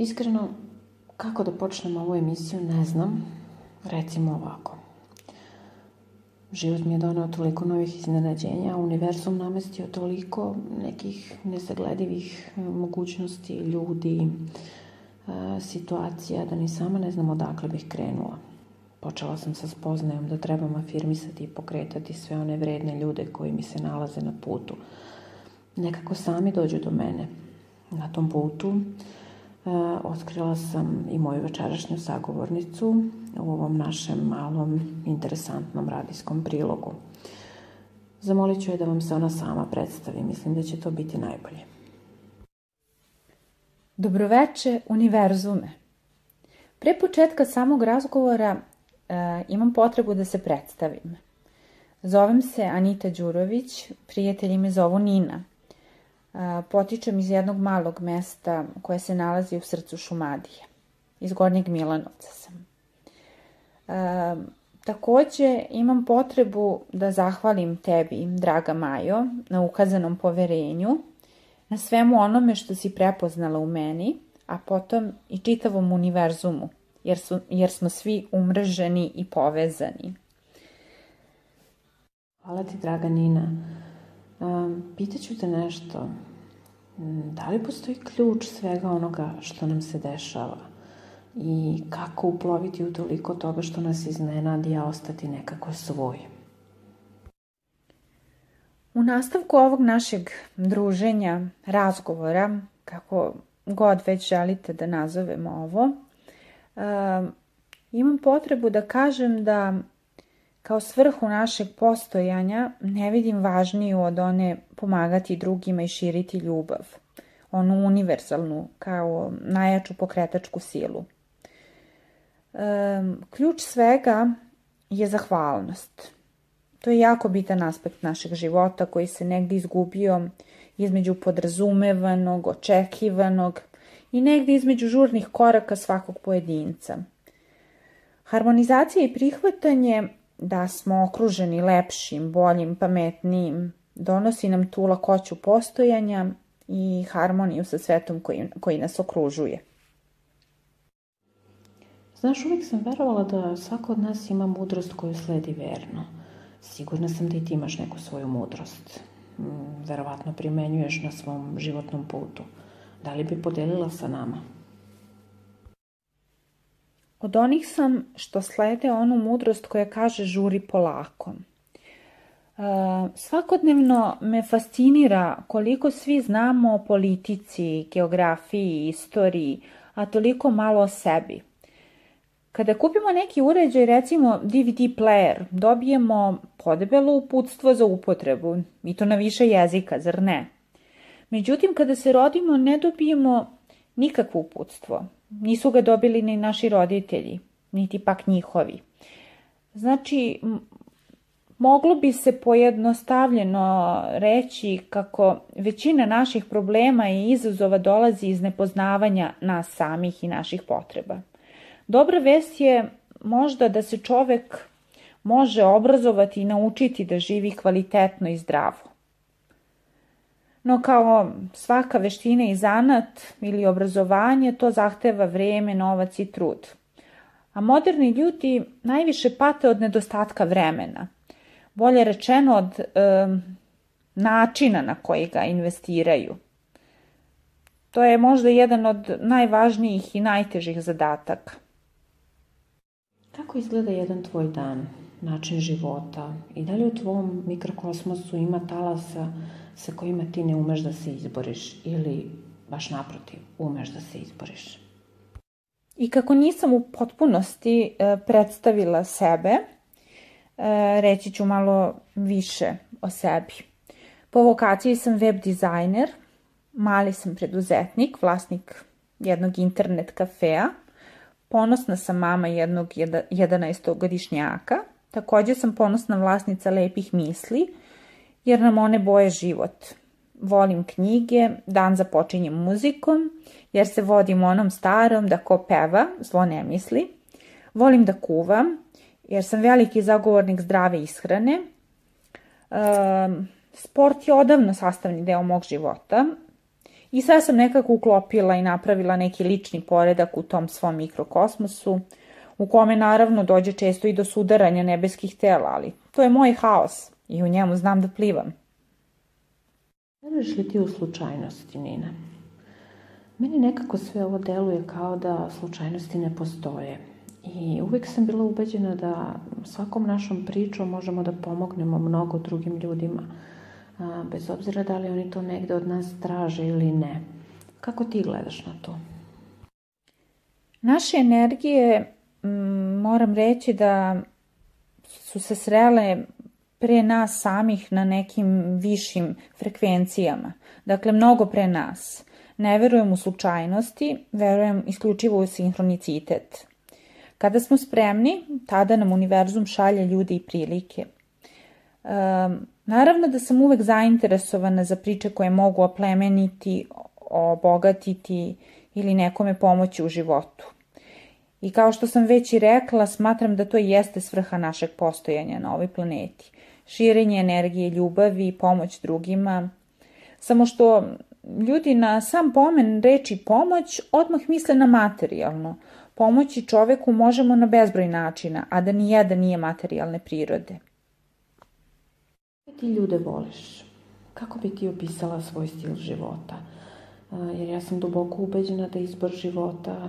Iskreno, kako da počnem ovu emisiju, ne znam. Recimo ovako. Život mi je donao toliko novih iznenađenja, univerzum namestio toliko nekih nesagledivih e, mogućnosti, ljudi, e, situacija, da ni sama ne znam odakle bih krenula. Počela sam sa spoznajom da trebam afirmisati i pokretati sve one vredne ljude koji mi se nalaze na putu. Nekako sami dođu do mene. Na tom putu otkrila sam i moju večerašnju sagovornicu u ovom našem malom interesantnom radijskom prilogu. Zamolit ću je da vam se ona sama predstavi. Mislim da će to biti najbolje. Dobroveče, univerzume. Pre početka samog razgovora e, imam potrebu da se predstavim. Zovem se Anita Đurović, prijatelji me zovu Nina. Potičem iz jednog malog mesta koje se nalazi u srcu Šumadije. Iz Gornjeg Milanovca sam. E, takođe imam potrebu da zahvalim tebi, draga Majo, na ukazanom poverenju, na svemu onome što si prepoznala u meni, a potom i čitavom univerzumu, jer, su, jer smo svi umrženi i povezani. Hvala ti, draga Nina. Pitaću te nešto. Da li postoji ključ svega onoga što nam se dešava? I kako uploviti u toliko toga što nas iznenadi, a ostati nekako svoj? U nastavku ovog našeg druženja, razgovora, kako god već želite da nazovemo ovo, imam potrebu da kažem da kao svrhu našeg postojanja ne vidim važniju od one pomagati drugima i širiti ljubav, onu univerzalnu kao najjaču pokretačku silu. Ključ svega je zahvalnost. To je jako bitan aspekt našeg života koji se negde izgubio između podrazumevanog, očekivanog i negde između žurnih koraka svakog pojedinca. Harmonizacija i prihvatanje da smo okruženi lepšim, boljim, pametnijim, donosi nam tu lakoću postojanja i harmoniju sa svetom koji, koji nas okružuje. Znaš, uvijek sam verovala da svako od nas ima mudrost koju sledi verno. Sigurna sam da i ti imaš neku svoju mudrost. Mm, verovatno primenjuješ na svom životnom putu. Da li bi podelila sa nama? Od onih sam što slede onu mudrost koja kaže žuri polako. E, svakodnevno me fascinira koliko svi znamo o politici, geografiji, istoriji, a toliko malo o sebi – Kada kupimo neki uređaj, recimo DVD player, dobijemo podebelo uputstvo za upotrebu, i to na više jezika, zar ne? Međutim, kada se rodimo, ne dobijemo nikakvo uputstvo. Nisu ga dobili ni naši roditelji, niti pak njihovi. Znači, moglo bi se pojednostavljeno reći kako većina naših problema i izazova dolazi iz nepoznavanja nas samih i naših potreba. Dobra vest je možda da se čovek može obrazovati i naučiti da živi kvalitetno i zdravo. No kao svaka veština i zanat ili obrazovanje, to zahteva vreme, novac i trud. A moderni ljudi najviše pate od nedostatka vremena. Bolje rečeno od e, načina na koji ga investiraju. To je možda jedan od najvažnijih i najtežih zadataka. Kako izgleda jedan tvoj dan, način života i da li u tvom mikrokosmosu ima talasa sa kojima ti ne umeš da se izboriš ili baš naprotiv, umeš da se izboriš? I kako nisam u potpunosti e, predstavila sebe, e, reći ću malo više o sebi. Po vokaciji sam web dizajner, mali sam preduzetnik, vlasnik jednog internet kafea, Ponosna sam mama jednog 11-godišnjaka. Takođe sam ponosna vlasnica lepih misli, jer nam one boje život. Volim knjige, dan započinjem muzikom, jer se vodim onom starom da ko peva, zlo ne misli. Volim da kuvam, jer sam veliki zagovornik zdrave ishrane. Sport je odavno sastavni deo mog života I sve sam nekako uklopila i napravila neki lični poredak u tom svom mikrokosmosu, u kome naravno dođe često i do sudaranja nebeskih tela, ali to je moj haos i u njemu znam da plivam. Veruješ li ti u slučajnosti, Nina? Meni nekako sve ovo deluje kao da slučajnosti ne postoje. I uvek sam bila ubeđena da svakom našom pričom možemo da pomognemo mnogo drugim ljudima, bez obzira da li oni to negde od nas traže ili ne. Kako ti gledaš na to? Naše energije, moram reći da su se srele pre nas samih na nekim višim frekvencijama. Dakle, mnogo pre nas. Ne verujem u slučajnosti, verujem isključivo u sinhronicitet. Kada smo spremni, tada nam univerzum šalje ljude i prilike. Um, naravno da sam uvek zainteresovana za priče koje mogu oplemeniti, obogatiti ili nekome pomoći u životu. I kao što sam već i rekla, smatram da to jeste svrha našeg postojanja na ovoj planeti. Širenje energije ljubavi pomoć drugima. Samo što ljudi na sam pomen reči pomoć odmah misle na materijalno. Pomoći čoveku možemo na bezbroj načina, a da ni jedan nije materijalne prirode. Ti ljude voliš? Kako bi ti opisala svoj stil života? Jer ja sam duboko ubeđena da izbor života,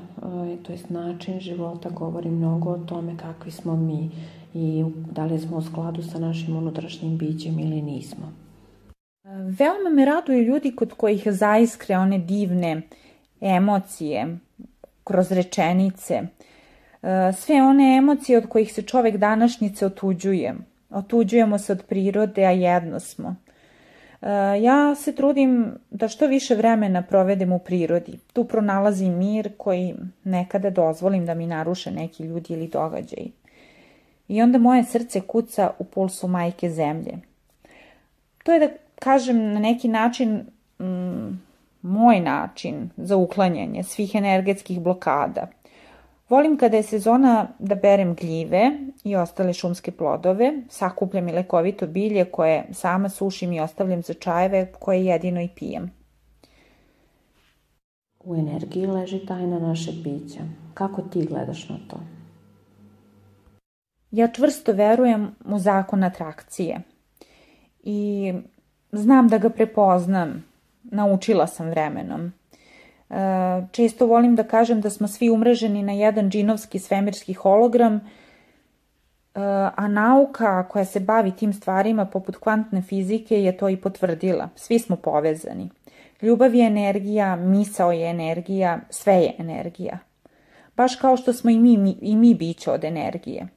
to jest način života, govori mnogo o tome kakvi smo mi i da li smo u skladu sa našim unutrašnjim bićem ili nismo. Veoma me raduju ljudi kod kojih zaiskre one divne emocije, kroz rečenice, sve one emocije od kojih se čovek današnjice otuđuje. Otuđujemo se od prirode, a jedno smo. E, ja se trudim da što više vremena provedem u prirodi. Tu pronalazim mir koji nekada dozvolim da mi naruše neki ljudi ili događaji. I onda moje srce kuca u pulsu majke zemlje. To je da kažem na neki način mm, moj način za uklanjanje svih energetskih blokada. Volim kada je sezona da berem gljive i ostale šumske plodove, sakupljam i lekovito bilje koje sama sušim i ostavljam za čajeve koje jedino i pijem. U energiji leži tajna našeg bića. Kako ti gledaš na to? Ja čvrsto verujem u zakon atrakcije i znam da ga prepoznam naučila sam vremenom. Često volim da kažem da smo svi umreženi na jedan džinovski svemirski hologram, e, a nauka koja se bavi tim stvarima poput kvantne fizike je to i potvrdila. Svi smo povezani. Ljubav je energija, misao je energija, sve je energija. Baš kao što smo i mi, i mi biće od energije.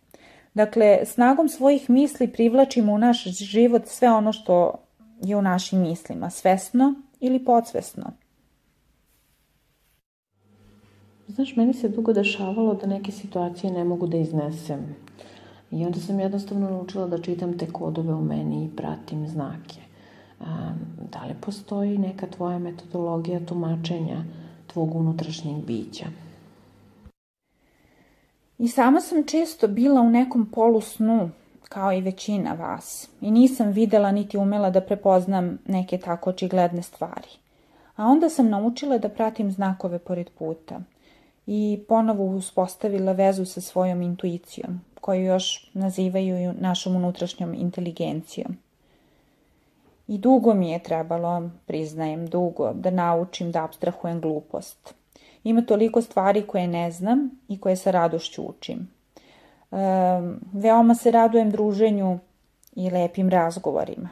Dakle, snagom svojih misli privlačimo u naš život sve ono što je u našim mislima, svesno ili podsvesno. Znaš, meni se dugo dešavalo da neke situacije ne mogu da iznesem. I onda sam jednostavno naučila da čitam te kodove u meni i pratim znake. Da li postoji neka tvoja metodologija tumačenja tvog unutrašnjeg bića? I sama sam često bila u nekom polusnu, kao i većina vas, i nisam videla niti umela da prepoznam neke tako očigledne stvari. A onda sam naučila da pratim znakove pored puta i ponovo uspostavila vezu sa svojom intuicijom, koju još nazivaju našom unutrašnjom inteligencijom. I dugo mi je trebalo, priznajem dugo, da naučim da abstrahujem glupost. Ima toliko stvari koje ne znam i koje sa radošću učim. Veoma se radujem druženju i lepim razgovorima.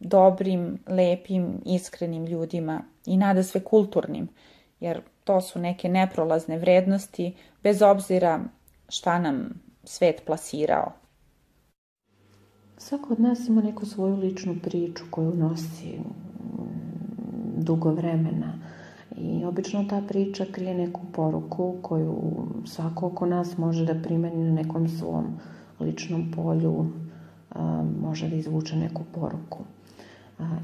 Dobrim, lepim, iskrenim ljudima i nada sve kulturnim, jer to su neke neprolazne vrednosti, bez obzira šta nam svet plasirao. Svako od nas ima neku svoju ličnu priču koju nosi dugo vremena I obično ta priča krije neku poruku koju svako oko nas može da primeni na nekom svom ličnom polju, može da izvuče neku poruku.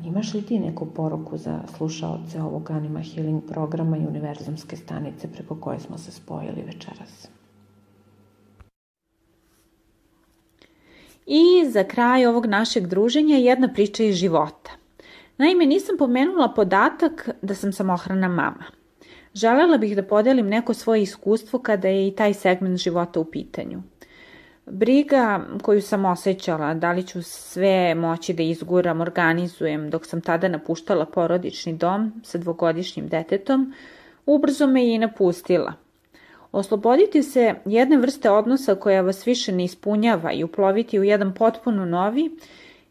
Imaš li ti neku poruku za slušaoce ovog Anima Healing programa i univerzumske stanice preko koje smo se spojili večeras? I za kraj ovog našeg druženja jedna priča iz života. Naime, nisam pomenula podatak da sam samohrana mama. Želela bih da podelim neko svoje iskustvo kada je i taj segment života u pitanju. Briga koju sam osjećala, da li ću sve moći da izguram, organizujem, dok sam tada napuštala porodični dom sa dvogodišnjim detetom, ubrzo me je i napustila. Osloboditi se jedne vrste odnosa koja vas više ne ispunjava i uploviti u jedan potpuno novi,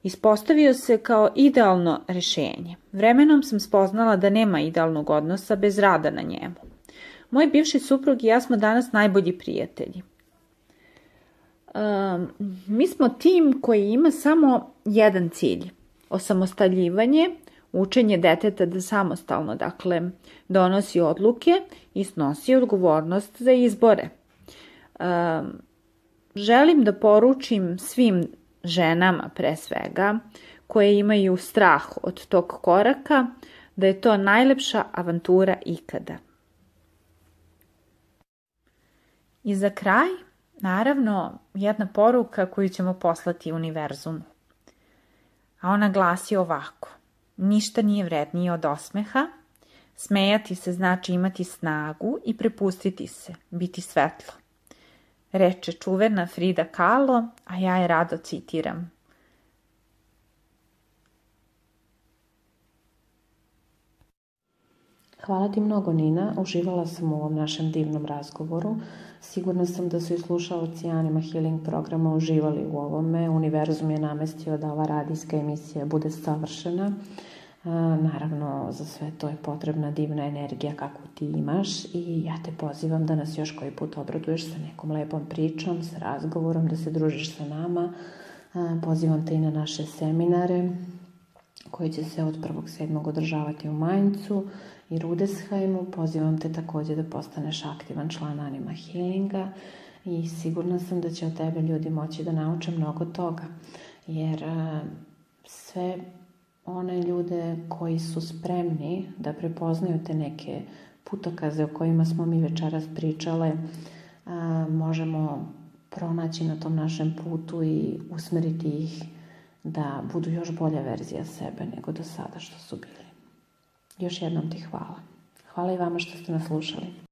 ispostavio se kao idealno rešenje. Vremenom sam spoznala da nema idealnog odnosa bez rada na njemu. Moj bivši suprug i ja smo danas najbolji prijatelji. Um, mi smo tim koji ima samo jedan cilj, osamostaljivanje, učenje deteta da samostalno, dakle, donosi odluke i snosi odgovornost za izbore. Um, želim da poručim svim ženama pre svega, koje imaju strah od tog koraka, da je to najlepša avantura ikada. I za kraj, naravno, jedna poruka koju ćemo poslati univerzumu. A ona glasi ovako. Ništa nije vrednije od osmeha, smejati se znači imati snagu i prepustiti se, biti svetlo reče čuvena Frida Kahlo, a ja je rado citiram. Hvala ti mnogo, Nina. Uživala sam u ovom našem divnom razgovoru. Sigurna sam da su i slušalci Anima Healing programa uživali u ovome. Univerzum je namestio da ova radijska emisija bude savršena. Naravno, za sve to je potrebna divna energija kako ti imaš i ja te pozivam da nas još koji put obraduješ sa nekom lepom pričom, sa razgovorom, da se družiš sa nama. Pozivam te i na naše seminare koji će se od 1.7. održavati u Maincu i Rudesheimu. Pozivam te takođe da postaneš aktivan član Anima Healinga i sigurna sam da će od tebe ljudi moći da nauče mnogo toga. Jer sve one ljude koji su spremni da prepoznaju te neke putokaze o kojima smo mi večeras pričale, a, možemo pronaći na tom našem putu i usmeriti ih da budu još bolja verzija sebe nego do sada što su bili. Još jednom ti hvala. Hvala i vama što ste nas slušali.